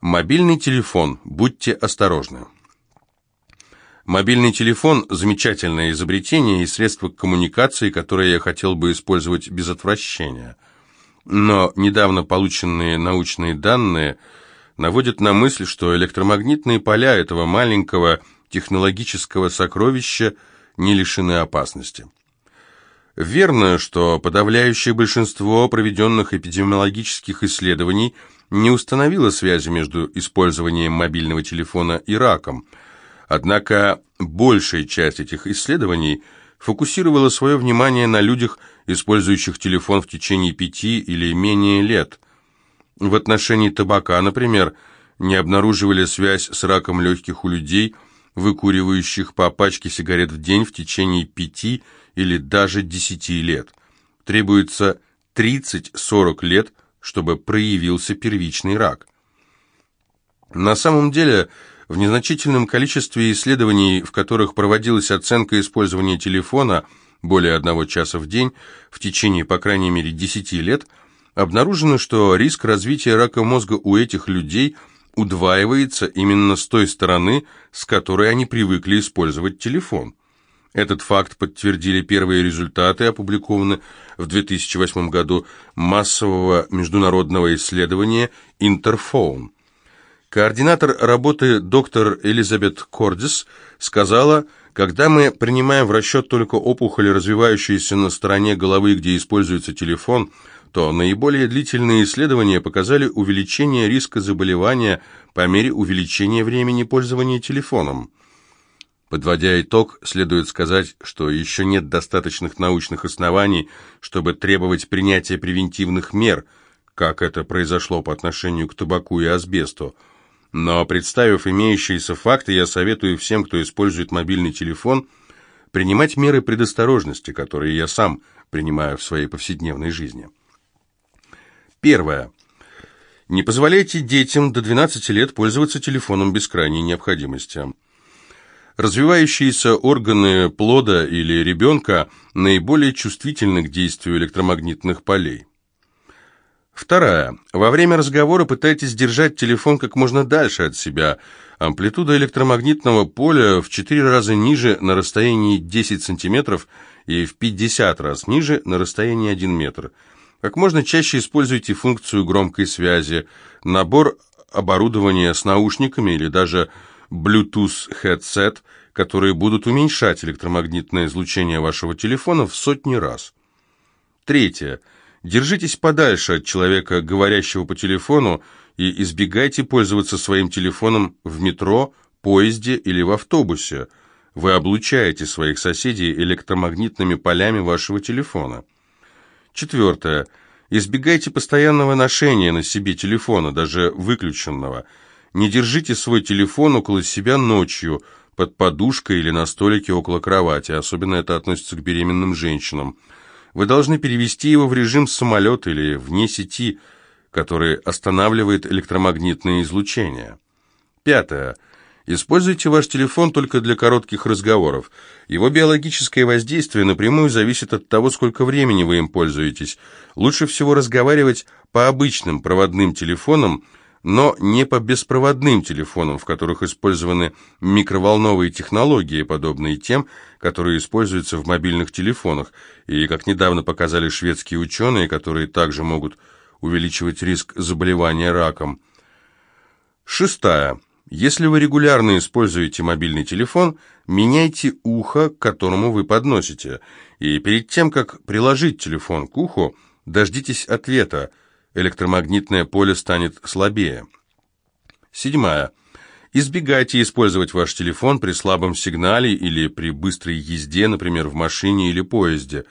Мобильный телефон. Будьте осторожны. Мобильный телефон – замечательное изобретение и средство коммуникации, которое я хотел бы использовать без отвращения. Но недавно полученные научные данные наводят на мысль, что электромагнитные поля этого маленького технологического сокровища не лишены опасности. Верно, что подавляющее большинство проведенных эпидемиологических исследований не установило связи между использованием мобильного телефона и раком – Однако большая часть этих исследований фокусировала свое внимание на людях, использующих телефон в течение пяти или менее лет. В отношении табака, например, не обнаруживали связь с раком легких у людей, выкуривающих по пачке сигарет в день в течение пяти или даже десяти лет. Требуется 30-40 лет, чтобы проявился первичный рак. На самом деле, в незначительном количестве исследований, в которых проводилась оценка использования телефона более одного часа в день в течение, по крайней мере, 10 лет, обнаружено, что риск развития рака мозга у этих людей удваивается именно с той стороны, с которой они привыкли использовать телефон. Этот факт подтвердили первые результаты, опубликованные в 2008 году массового международного исследования «Интерфоун». Координатор работы доктор Элизабет Кордис сказала, когда мы принимаем в расчет только опухоли, развивающиеся на стороне головы, где используется телефон, то наиболее длительные исследования показали увеличение риска заболевания по мере увеличения времени пользования телефоном. Подводя итог, следует сказать, что еще нет достаточных научных оснований, чтобы требовать принятия превентивных мер, как это произошло по отношению к табаку и асбесту. Но представив имеющиеся факты, я советую всем, кто использует мобильный телефон, принимать меры предосторожности, которые я сам принимаю в своей повседневной жизни. Первое. Не позволяйте детям до 12 лет пользоваться телефоном без крайней необходимости. Развивающиеся органы плода или ребенка наиболее чувствительны к действию электромагнитных полей. Вторая. Во время разговора пытайтесь держать телефон как можно дальше от себя. Амплитуда электромагнитного поля в 4 раза ниже на расстоянии 10 см и в 50 раз ниже на расстоянии 1 метр. Как можно чаще используйте функцию громкой связи, набор оборудования с наушниками или даже Bluetooth headset, которые будут уменьшать электромагнитное излучение вашего телефона в сотни раз. Третье. Держитесь подальше от человека, говорящего по телефону, и избегайте пользоваться своим телефоном в метро, поезде или в автобусе. Вы облучаете своих соседей электромагнитными полями вашего телефона. Четвертое. Избегайте постоянного ношения на себе телефона, даже выключенного. Не держите свой телефон около себя ночью, под подушкой или на столике около кровати, особенно это относится к беременным женщинам. Вы должны перевести его в режим самолета или вне сети, который останавливает электромагнитное излучение. Пятое. Используйте ваш телефон только для коротких разговоров. Его биологическое воздействие напрямую зависит от того, сколько времени вы им пользуетесь. Лучше всего разговаривать по обычным проводным телефонам – но не по беспроводным телефонам, в которых использованы микроволновые технологии, подобные тем, которые используются в мобильных телефонах, и, как недавно показали шведские ученые, которые также могут увеличивать риск заболевания раком. Шестая. Если вы регулярно используете мобильный телефон, меняйте ухо, к которому вы подносите, и перед тем, как приложить телефон к уху, дождитесь ответа – электромагнитное поле станет слабее. Седьмая. Избегайте использовать ваш телефон при слабом сигнале или при быстрой езде, например, в машине или поезде.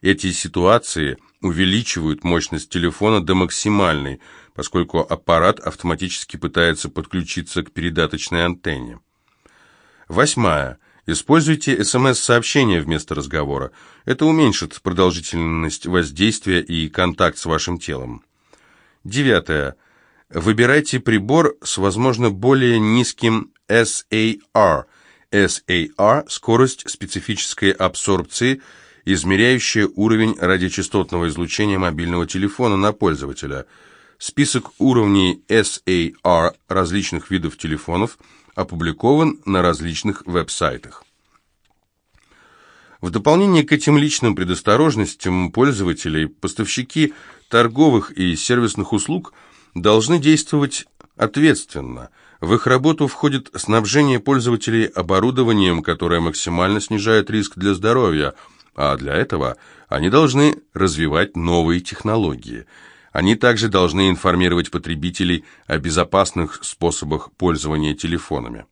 Эти ситуации увеличивают мощность телефона до максимальной, поскольку аппарат автоматически пытается подключиться к передаточной антенне. Восьмая. Используйте СМС-сообщения вместо разговора. Это уменьшит продолжительность воздействия и контакт с вашим телом. Девятое. Выбирайте прибор с, возможно, более низким SAR. SAR – скорость специфической абсорбции, измеряющая уровень радиочастотного излучения мобильного телефона на пользователя. Список уровней SAR различных видов телефонов опубликован на различных веб-сайтах. В дополнение к этим личным предосторожностям пользователей, поставщики торговых и сервисных услуг должны действовать ответственно. В их работу входит снабжение пользователей оборудованием, которое максимально снижает риск для здоровья, а для этого они должны развивать новые технологии. Они также должны информировать потребителей о безопасных способах пользования телефонами.